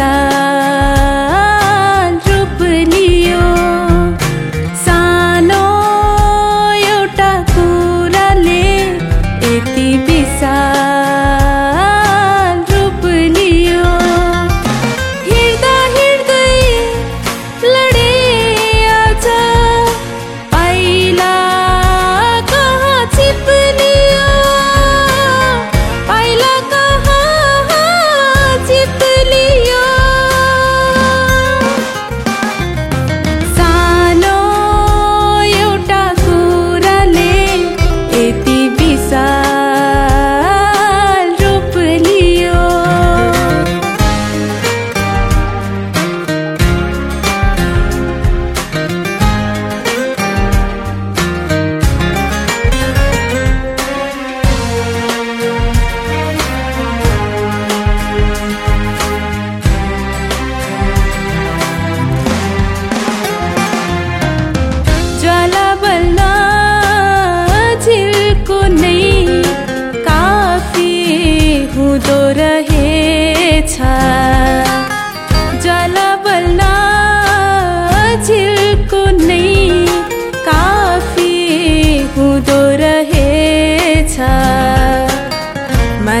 答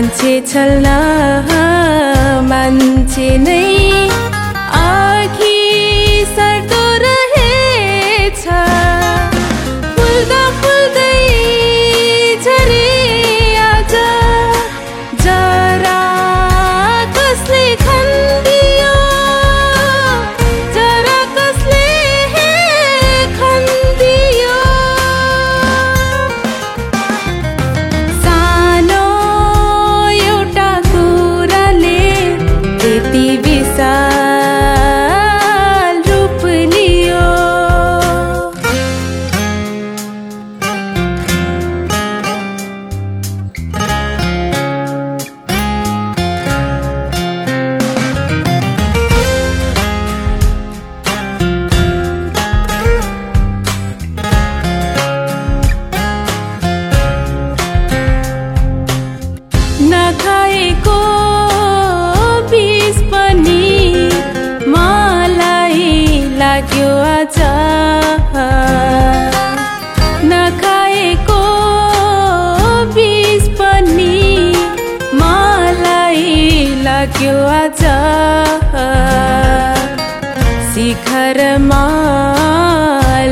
만치 철라 만치네. लाग्यो आज। नखाएको बिस पनि मलाई लाग्यो आज। शिखरमा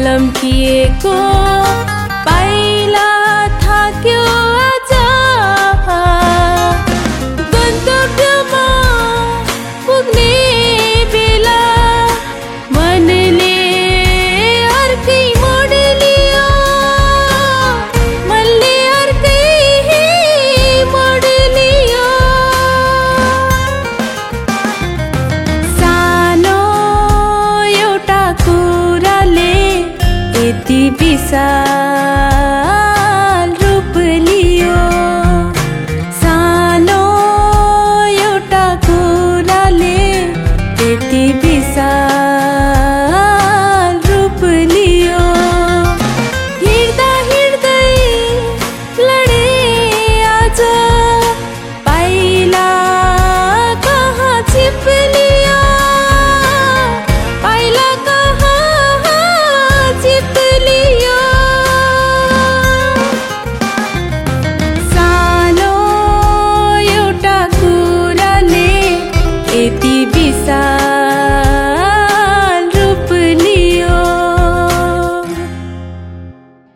लम्किएको eti bisa.